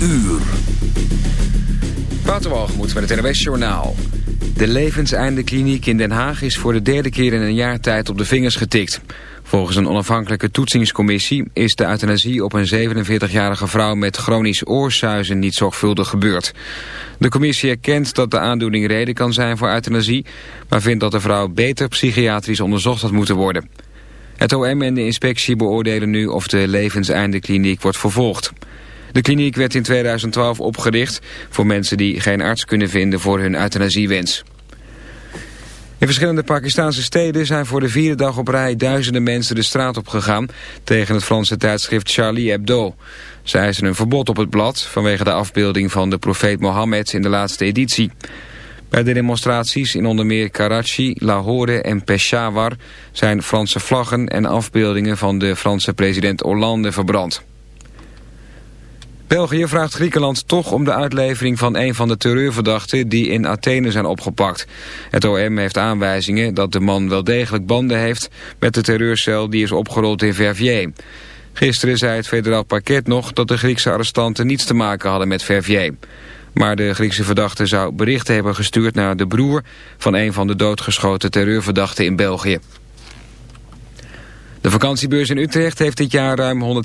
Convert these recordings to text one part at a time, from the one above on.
uur. Waterwalgemoed met het NWS Journaal. De levenseindekliniek in Den Haag is voor de derde keer in een jaar tijd op de vingers getikt. Volgens een onafhankelijke toetsingscommissie is de euthanasie op een 47-jarige vrouw met chronisch oorsuizen niet zorgvuldig gebeurd. De commissie erkent dat de aandoening reden kan zijn voor euthanasie, maar vindt dat de vrouw beter psychiatrisch onderzocht had moeten worden. Het OM en de inspectie beoordelen nu of de levenseindekliniek wordt vervolgd. De kliniek werd in 2012 opgericht voor mensen die geen arts kunnen vinden voor hun euthanasiewens. In verschillende Pakistanse steden zijn voor de vierde dag op rij duizenden mensen de straat op gegaan tegen het Franse tijdschrift Charlie Hebdo. Ze eisen een verbod op het blad vanwege de afbeelding van de profeet Mohammed in de laatste editie. Bij de demonstraties in onder meer Karachi, Lahore en Peshawar zijn Franse vlaggen en afbeeldingen van de Franse president Hollande verbrand. België vraagt Griekenland toch om de uitlevering van een van de terreurverdachten die in Athene zijn opgepakt. Het OM heeft aanwijzingen dat de man wel degelijk banden heeft met de terreurcel die is opgerold in Verviers. Gisteren zei het federaal parket nog dat de Griekse arrestanten niets te maken hadden met Verviers. Maar de Griekse verdachte zou berichten hebben gestuurd naar de broer van een van de doodgeschoten terreurverdachten in België. De vakantiebeurs in Utrecht heeft dit jaar ruim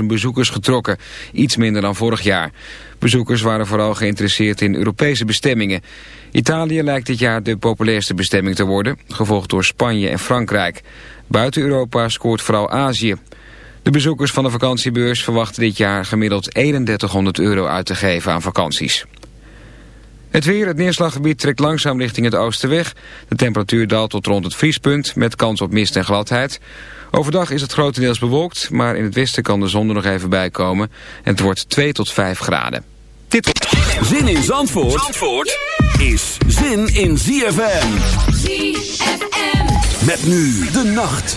117.000 bezoekers getrokken. Iets minder dan vorig jaar. Bezoekers waren vooral geïnteresseerd in Europese bestemmingen. Italië lijkt dit jaar de populairste bestemming te worden, gevolgd door Spanje en Frankrijk. Buiten Europa scoort vooral Azië. De bezoekers van de vakantiebeurs verwachten dit jaar gemiddeld 3100 euro uit te geven aan vakanties. Het weer, het neerslaggebied trekt langzaam richting het oosten weg. De temperatuur daalt tot rond het vriespunt met kans op mist en gladheid. Overdag is het grotendeels bewolkt, maar in het westen kan de zon er nog even bij komen. En het wordt 2 tot 5 graden. Dit... Zin in Zandvoort, Zandvoort is zin in ZFM. ZFM. Met nu de nacht.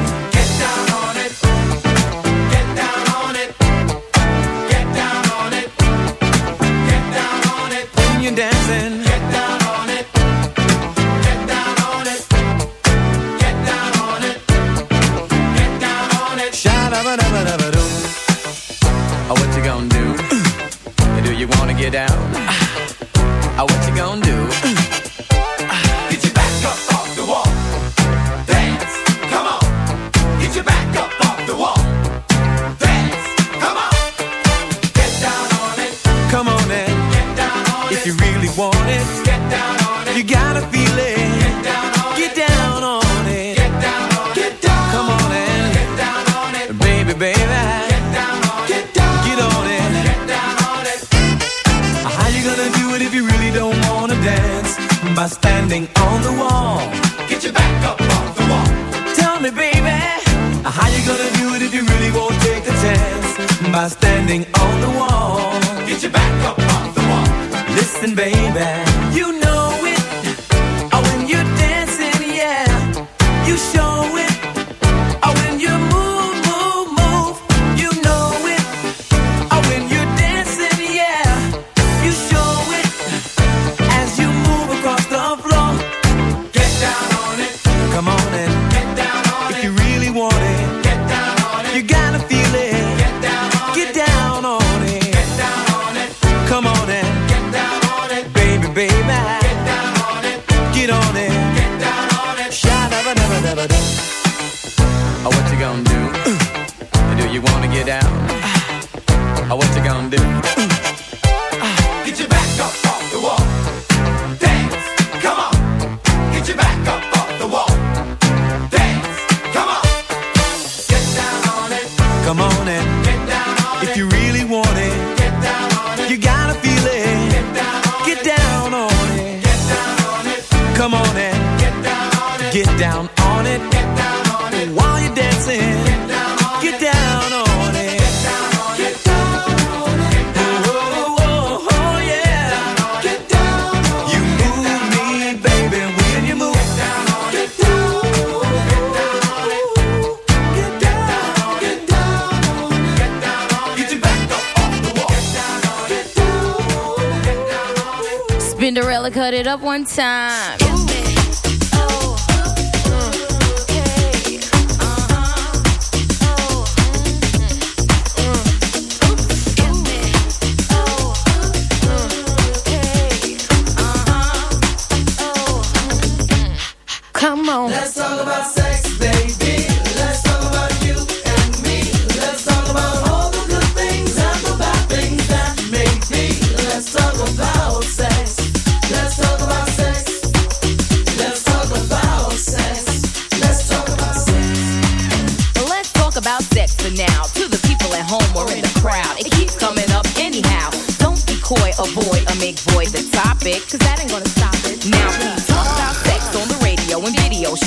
time.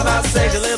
About sex. a little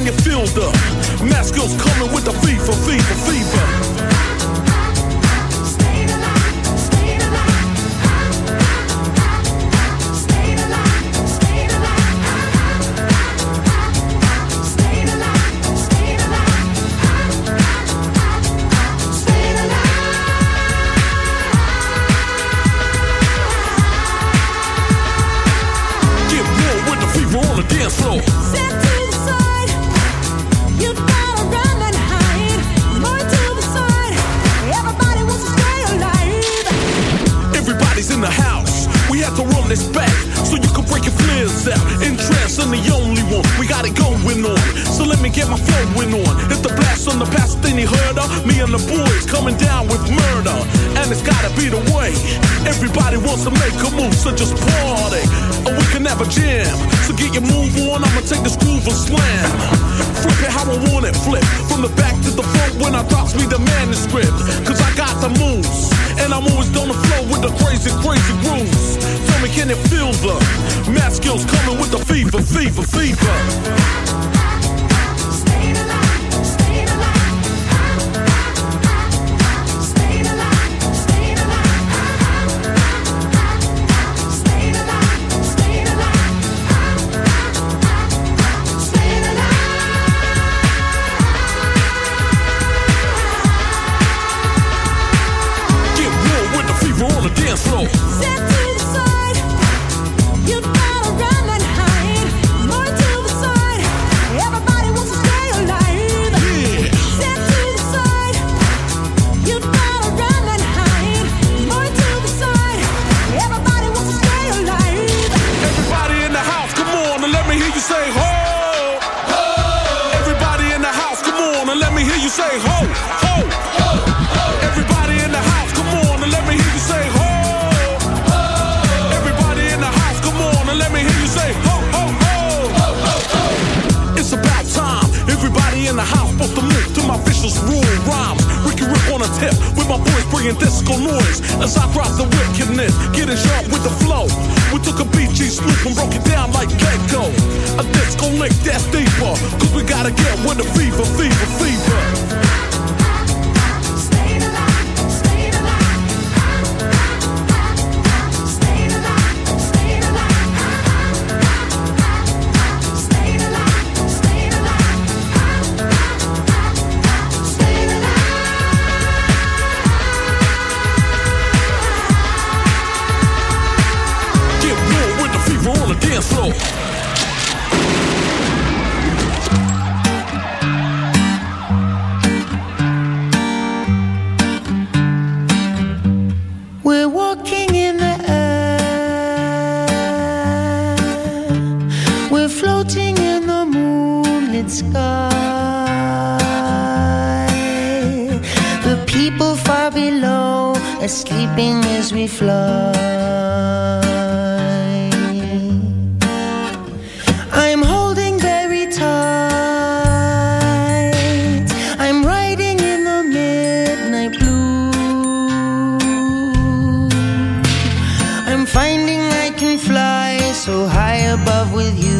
can you feel the mask girls coming with the fever, fever, fever? fever, fever. I'm finding I can fly so high above with you.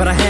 But I had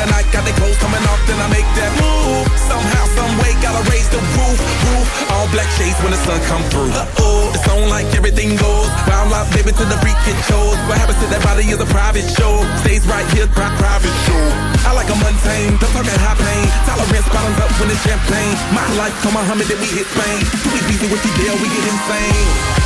the night, got the clothes coming off, then I make that move. Somehow, some way, gotta raise the roof, roof. All black shades when the sun come through. Uh-oh, it's on like everything goes. Round life, baby, to the freak it shows. What happens to that body is a private show. Stays right here, pri private show. I like a mundane, don't talk that high pain. Tolerance bottoms up when it's champagne. My life, come on, humming, then we hit Spain. We easy with you, deal, we get insane.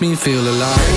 makes me feel alive.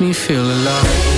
makes me feel alive.